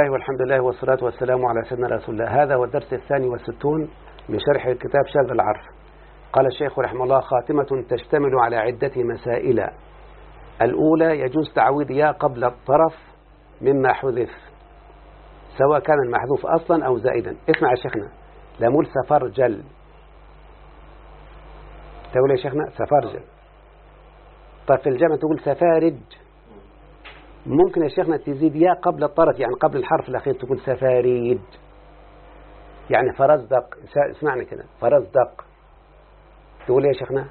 الله والحمد لله والصلاة والسلام على سيدنا رسول الله. هذا هو الدرس الثاني والستون من شرح كتاب شاذ العرف. قال الشيخ رحمه الله خاتمة تشتمل على عدة مسائل. الأولى يجوز تعويض يا قبل الطرف مما حذف سواء كان المحذوف أصلا أو زائدا. اسمع يا شيخنا. لمول سفرجل. تقول يا شيخنا سفرجل. طيب في الجمع تقول سفارج. ممكن يا شيخنا تزيد يا قبل الطرف يعني قبل الحرف الأخير تقول سفاريد. يعني فرزدق اسمعني كده. فرزدق. تقول يا شيخنا؟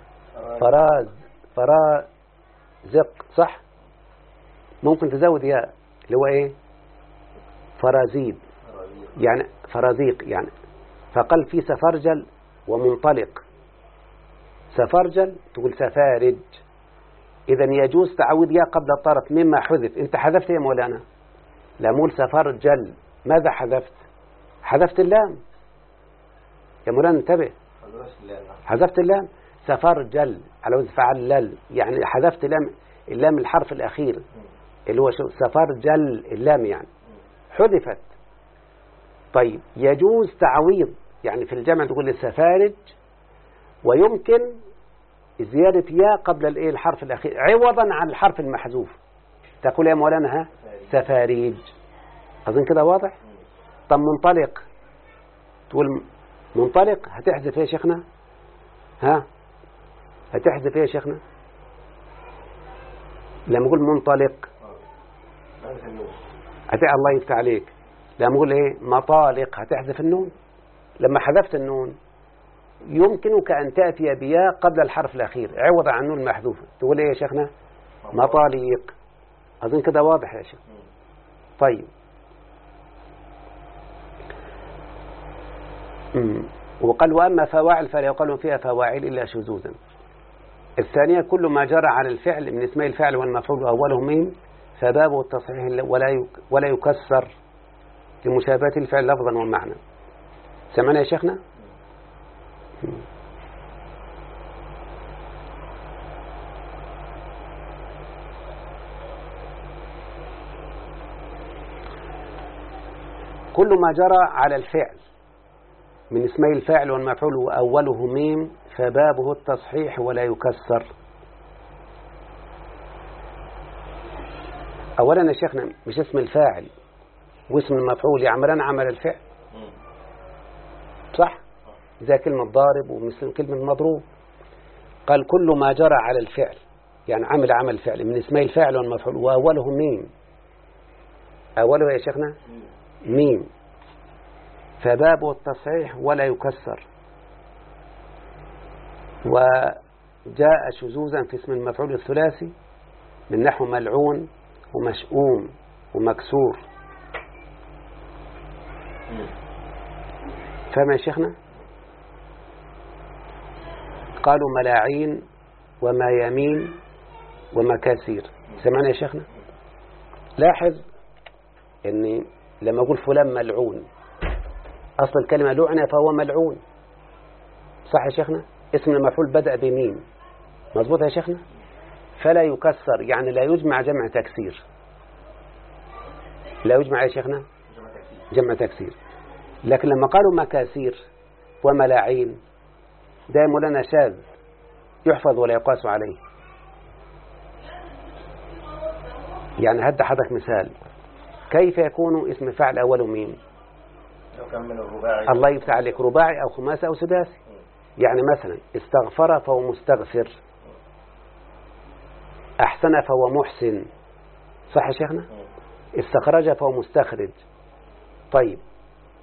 فراز فرازق صح؟ ممكن تزود يا اللي هو إيه؟ فرازيد. يعني فرازيق يعني. فقل في سفرجل ومنطلق. سفرجل تقول سفارج. إذا يجوز تعويض يا قبل الطرف مما حذف. أنت حذفت يا مولانا؟ لامول سفرجل ماذا حذفت؟ حذفت اللام. يا مولانا انتبه. حذفت اللام. سفرجل على وزن فعلل يعني حذفت اللام اللام الحرف الأخير. اللي هو سفرجل اللام يعني. حذفت. طيب يجوز تعويض. يعني في الجمع تقول السفارج ويمكن زيادة يا قبل الإيه؟ الحرف الأخير. عوضا عن الحرف المحذوف. تقول يا مولانا ها؟ سفاريج. أظن كده واضح؟ طب منطلق. تقول منطلق؟ هتحذف يا شيخنا؟ ها؟ هتحذف يا شيخنا؟ لما أقول منطلق. هتع الله يفتح عليك. لما أقول إيه؟ مطالق. هتحذف النون؟ لما حذفت النون. يمكنك أن تأتي بيا قبل الحرف الأخير. عوض عن النون المحذوفة تقول إيه يا شيخنا؟ مطاليق أظن كده واضح يا شيخ. طيب. وقال وأما فواعل فلا يقال فيها فواعل إلا شذوذا. الثانية كل ما جرى على الفعل من اسمي الفعل والمفعول أوله ميم فبابه التصحيح ولا ولا يكسر لمشابهة الفعل لفظا ومعنى. سمعنا يا شيخنا؟ كل ما جرى على الفعل. من اسمي الفاعل والمفعول وأوله ميم فبابه التصحيح ولا يكسر. أولا يا شيخنا مش اسم الفاعل واسم المفعول يعملان عمل الفعل. صح؟ زي كلمة ضارب ومثل كلمة مضروب. قال كل ما جرى على الفعل يعني عمل عمل فعل. من اسمي الفاعل والمفعول وأوله ميم. أوله يا شيخنا؟ ميم. فبابه التصحيح ولا يكسر. وجاء شذوذا في اسم المفعول الثلاثي من نحو ملعون ومشؤوم ومكسور. فما يا شيخنا؟ قالوا ملاعين وما يمين ومكاسير سمعنا يا شيخنا؟ لاحظ إني لما أقول فلان ملعون. أصل الكلمة لعنة فهو ملعون. صح يا شيخنا؟ اسم المفعول بدأ بميم. مظبوط يا شيخنا؟ فلا يكسر يعني لا يجمع جمع تكسير. لا يجمع يا شيخنا؟ جمع تكسير. لكن لما قالوا مكاسير وملاعين ده مولانا شاذ يحفظ ولا يقاس عليه. يعني هد حضرتك مثال. كيف يكون اسم فعل أول ميم الله يفتح عليك رباعي أو خماسي أو سداسي. يعني مثلا استغفر فهو مستغفر. أحسن فهو محسن. صح يا شيخنا؟ استخرج فهو مستخرج. طيب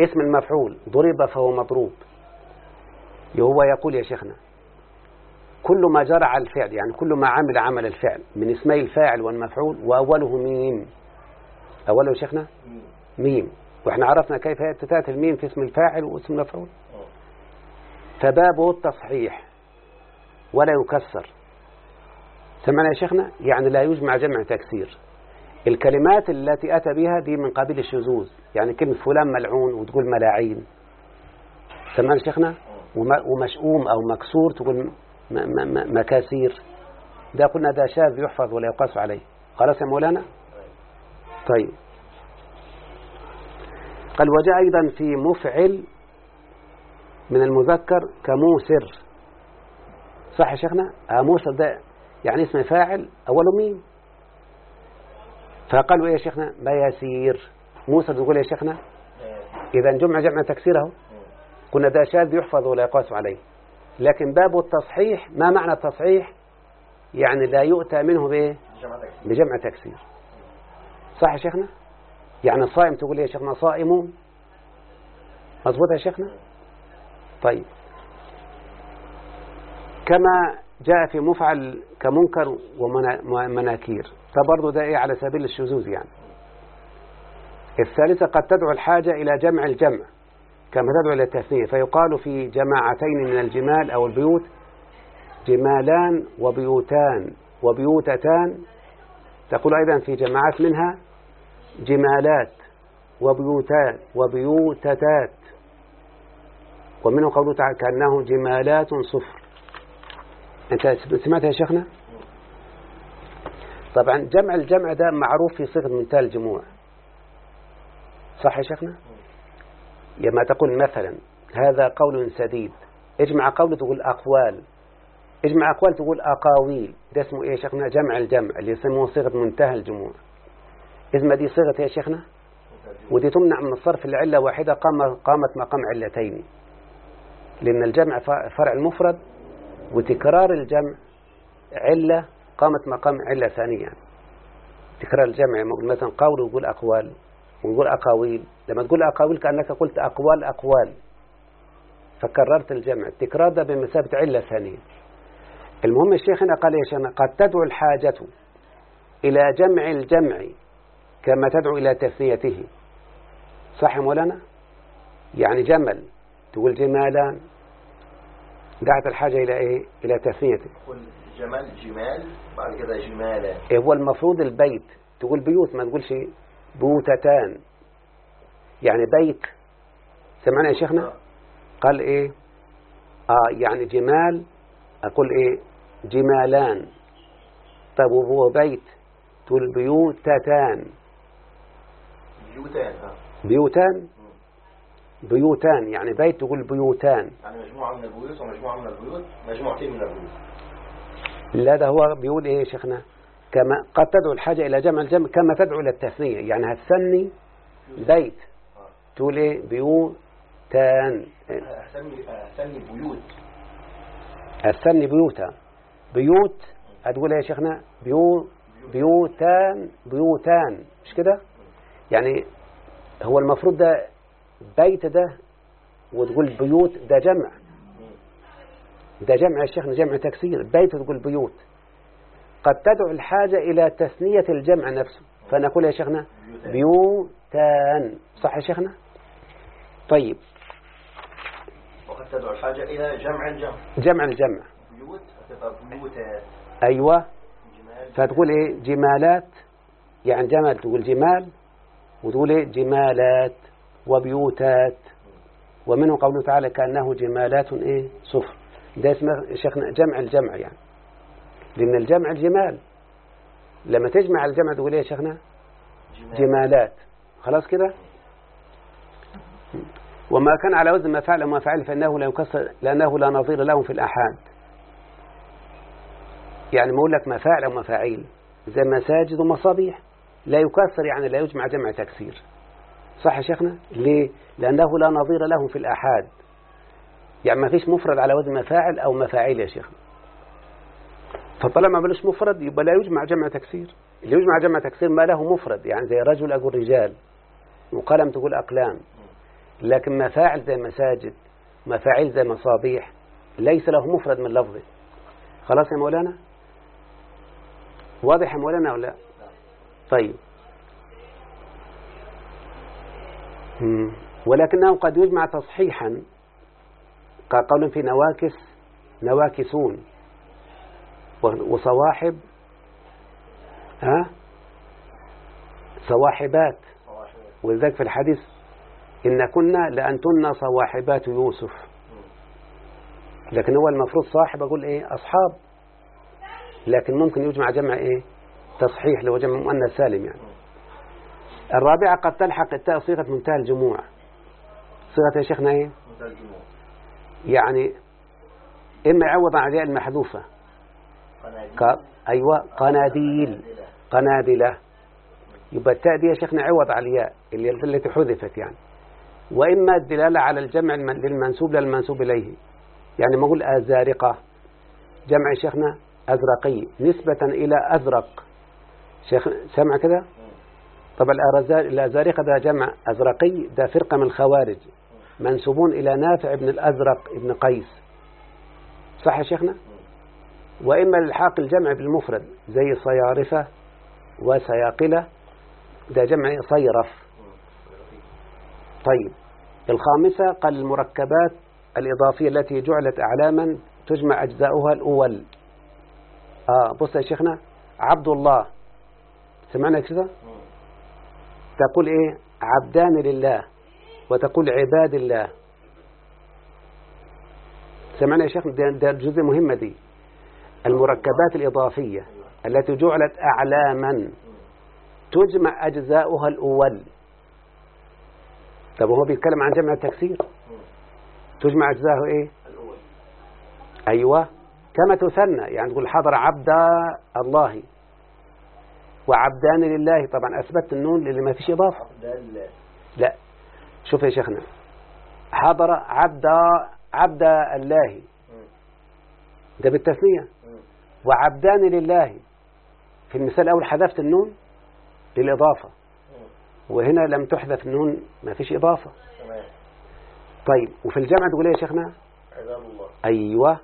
اسم المفعول ضرب فهو مضروب. هو يقول يا شيخنا كل ما جرى على الفعل يعني كل ما عمل عمل الفعل من اسمي الفاعل والمفعول وأوله ميم. أوله يا شيخنا ميم. وإحنا عرفنا كيف تتأتي الميم في اسم الفاعل واسم المفعول. فبابه التصحيح ولا يكسر. سمعنا يا شيخنا؟ يعني لا يجمع جمع تكسير. الكلمات التي أتى بها دي من قبيل الشذوذ. يعني كلمة فلان ملعون وتقول ملاعين. سمعنا يا شيخنا؟ ومشؤوم أو مكسور تقول مكاسير. ده قلنا ده شاذ يحفظ ولا يقاس عليه. خلاص يا مولانا طيب. قال وجاء أيضا في مفعل من المذكر كموسر. صح يا شيخنا؟ آه موسر ده يعني اسم فاعل أوله مين فقالوا إيه يا شيخنا؟ ما يسير. موسى تقول يا شيخنا إذا جمع جمع تكسيره. كنا ده شاذ يحفظ ولا يقاس عليه. لكن باب التصحيح ما معنى التصحيح؟ يعني لا يؤتى منه بإيه؟ بجمع تكسير. صح يا شيخنا؟ يعني الصائم تقول يا شيخنا؟ صائمون مظبوط يا شيخنا؟ طيب. كما جاء في مفعل كمنكر ومناكير. فبرضه ده إيه؟ على سبيل الشذوذ يعني. الثالثة قد تدعو الحاجة إلى جمع الجمع كما تدعو إلى التثنية. فيقال في جماعتين من الجمال أو البيوت جمالان وبيوتان وبيوتتان تقول أيضا في جماعات منها جمالات وبيوتات وبيوتتات. ومنه قوله تعالى كأنه جمالات صفر. أنت سمعت يا شيخنا؟ طبعا جمع الجمع ده معروف في صيغة منتهى الجموع. صح يا شيخنا؟ لما تقول مثلا هذا قول سديد اجمع قول تقول أقوال. اجمع أقوال تقول أقاويل. ده اسمه إيه يا شيخنا؟ جمع الجمع اللي يسموه صيغة منتهى الجموع اسمها دي صيغة يا شيخنا؟ ودي تمنع من الصرف لعلة واحدة قام قامت مقام علتين. لأن الجمع فرع المفرد وتكرار الجمع علة قامت مقام علة ثانية. تكرار الجمع مثلا قول ويقول أقوال ويقول أقاويل. لما تقول أقاويل كأنك قلت أقوال أقوال. فكررت الجمع. التكرار ده بمثابة علة ثانية. المهم الشيخ هنا قال يا شيخنا قد تدعو الحاجة إلى جمع الجمع كما تدعو إلى تثنيته. صح مولانا؟ يعني جمل. تقول جمالان دعت الحاجة إلى إيه؟ إلى تثنيته. جمال جمال بعد كده جمالا. إيه هو المفروض البيت. تقول بيوت ما تقولش بيوتتان يعني بيت. سمعنا يا شيخنا؟ قال إيه؟ آه يعني جمال. أقول إيه؟ جمالان. طيب وهو بيت؟ تقول بيوتتان بيوتان بيوتان؟ بيوتان يعني بيت تقول بيوتان. يعني مجموعة من البيوت ومجموعة من البيوت مجموعتين من البيوت. لا ده هو بيقول إيه يا شيخنا؟ كما قد تدعو الحاجة إلى جمع الجمع كما تدعو إلى التثنية. يعني هتسمي بيت. تقول إيه؟ بيوتان. أسمي بيوت. هتسمي بيوتا بيوت. هتقول إيه يا شيخنا؟ بيو بيوتان بيوتان. مش كده؟ يعني هو المفروض ده بيت ده وتقول بيوت ده جمع. ده جمع يا شيخنا جمع تكسير. بيت تقول بيوت. قد تدعو الحاجة إلى تثنية الجمع نفسه. فنقول يا شيخنا بيوتان. صح يا شيخنا؟ طيب. وقد تدعو الحاجة إلى جمع الجمع. جمع الجمع. بيوت أيوة. جمال. فتقول إيه؟ جمالات. يعني جمل تقول جمال وتقول إيه؟ جمالات وبيوتات. ومنه قوله تعالى كأنه جمالات إيه؟ صفر. ده اسمه شيخنا جمع الجمع يعني. لأن الجمع الجمال. لما تجمع الجمع تقول إيه يا شيخنا؟ جمال. جمالات. خلاص كده؟ وما كان على وزن ما فعل وما فعل فإنه لا يكسر لأنه لا نظير له في الأحاد. يعني ما أقول لك مفاعل ومفاعيل زي مساجد ومصابيح. لا يكسر يعني لا يجمع جمع تكسير. صح يا شيخنا؟ ليه؟ لأنه لا نظير له في الأحاد. يعني ما فيش مفرد على وزن مفاعل أو مفاعيل يا شيخنا. فطالما ملوش مفرد يبقى لا يجمع جمع تكسير. اللي يجمع جمع تكسير ما له مفرد. يعني زي رجل أقول رجال وقلم تقول أقلام. لكن مفاعل زي مساجد مفاعيل زي مصابيح ليس له مفرد من لفظه. خلاص يا مولانا؟ واضح يا مولانا ولا؟ لا طيب. ولكنه قد يجمع تصحيحا كقول في نواكس نواكسون. وصواحب ها؟ صواحبات. صواحب. ولذلك في الحديث إن كنا لأنتن صواحبات يوسف. لكن هو المفروض صاحب أقول إيه؟ أصحاب. لكن ممكن يجمع جمع إيه؟ تصحيح لو جمع مؤنث سالم يعني. الرابعة قد تلحق التاء صيغة منتهى الجموع. صيغة يا شيخنا إيه؟ مثل الجموع. يعني إما يعوض عن الياء المحذوفة. ك... أيوة قناديل. قنادلة يبقى التاء دي يا شيخنا عوض على الياء اللي التي حذفت يعني. وإما الدلالة على الجمع للمنسوب للمنسوب إليه. يعني ما أقول أزارقة. جمع شيخنا أزرقي نسبة إلى أزرق. شيخ سمع كده طبعا الأزارقة ده جمع أزرقي ده فرقة من الخوارج منسوبون إلى نافع بن الأزرق ابن قيس. صح يا شيخنا؟ وإما الحاق الجمع بالمفرد زي صيارفة وسياقلة ده جمع صيرف. طيب الخامسة قال المركبات الإضافية التي جعلت أعلاما تجمع أجزاؤها الأول. آه بص يا شيخنا عبد الله سمعنا كده تقول إيه؟ عبدان لله وتقول عباد الله. سمعنا يا شيخ؟ ده, ده جزء مهمة دي. المركبات الإضافية التي جعلت أعلاما تجمع أجزاؤها الأول. طب هو بيتكلم عن جمع التكسير؟ تجمع أجزاؤه إيه؟ الأول أيوة. كما تثنى يعني تقول حضر عبد الله. وعبدان لله طبعا أثبت النون اللي ما فيش إضافة. لا. شوف يا شيخنا حضر عبد عبد الله. ده بالتثنية. وعبدان لله. في المثال الأول حذفت النون للإضافة. وهنا لم تحذف النون ما فيش إضافة. تمام. طيب وفي الجمع تقول إيه يا شيخنا؟ عباد الله. أيوة.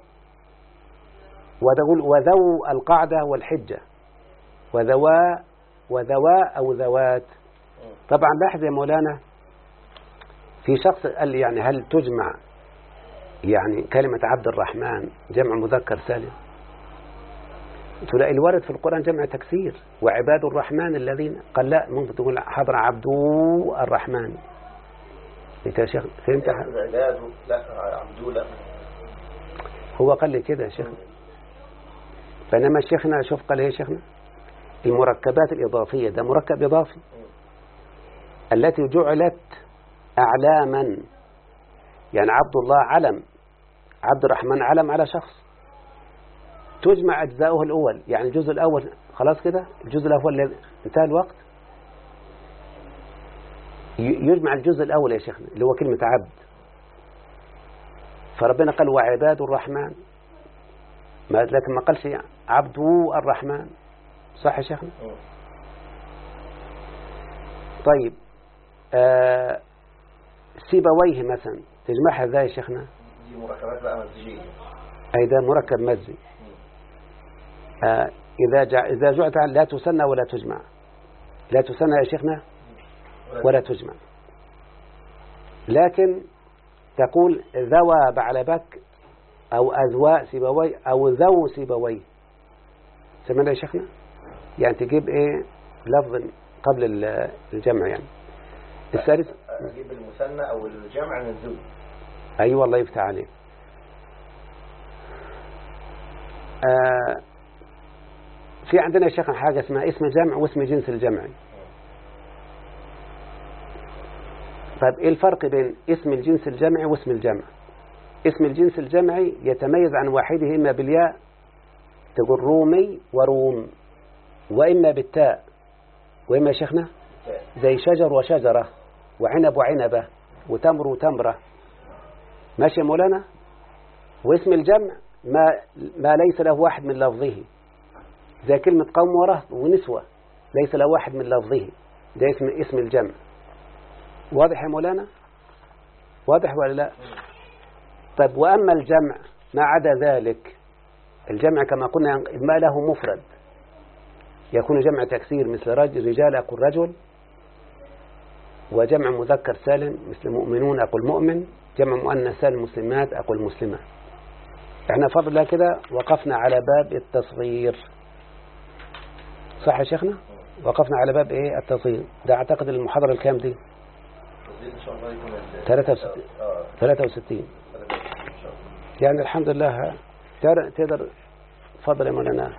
وتقول وذو القعدة والحجة. وذوا وذوا أو ذوات. طبعا لاحظ يا مولانا في شخص قال لي يعني هل تجمع يعني كلمة عبد الرحمن جمع مذكر سالم؟ لا الورد في القرآن جمع تكسير. وعباد الرحمن الذين قال لا ممكن تقول حضر عبدو الرحمن. انت يا شيخ فهمت؟ لا عبدو لا. هو قال لي كده يا شيخ. بينما شيخنا شوف قال يا شيخنا؟ المركبات الإضافية ده مركب إضافي. التي جعلت أعلاما يعني عبد الله علم عبد الرحمن علم على شخص. تجمع أجزاؤه الأول يعني الجزء الأول خلاص كده؟ الجزء الأول انتهى الوقت. يجمع الجزء الأول يا شيخنا اللي هو كلمة عبد. فربنا قال وعباد الرحمن. ما لكن ما قالش عبدو الرحمن. صح يا شيخنا؟ طيب آه سيبويه مثلا تجمعها إزاي يا شيخنا. دي مركبات بقى مزجية أي ده مركب مزي آه إذا جع إذا جعت لا تسنى ولا تجمع. لا تسنى يا شيخنا ولا تجمع. لكن تقول ذوى بعلبك أو أذواء سيبوي أو ذو سيبوي سمعنا يا شيخنا؟ يعني تجيب إيه لفظ قبل ال- الجمع يعني. الثالث؟ أجيب المثنى أو الجمع من الذو أي أيوة الله يفتح عليك آه في عندنا يا شيخنا حاجة اسمها اسم جمع واسم جنس الجمع. طيب إيه الفرق بين اسم الجنس الجمعي واسم الجمع؟ اسم الجنس الجمعي يتميز عن واحدة إما بالياء تقول رومي وروم وإما بالتاء وإما شيخنا زي شجر وشجرة وعنب وعنبة وتمر وتمرة. ماشي مولانا؟ واسم الجمع ما, ما ليس له واحد من لفظه. زي كلمة قوم ورهط ونسوة ليس له واحد من لفظه. ده اسم اسم الجمع. واضح يا مولانا؟ واضح ولا لا؟ طيب وأما الجمع ما عدا ذلك الجمع كما قلنا ما له مفرد. يكون جمع تكسير مثل رجل رجال أقول رجل وجمع مذكر سالم مثل مؤمنون أقول مؤمن جمع مؤنث سالم مسلمات أقول مسلمة. إحنا فضل الله كده وقفنا على باب التصغير. صح يا شيخنا؟ وقفنا على باب إيه؟ التصغير. ده أعتقد المحاضرة الكام دي؟ تزيد إن شاء الله يكون ال- 63 آه 63 إن شاء الله يعني الحمد لله تقدر تقدر فضل يا مولانا.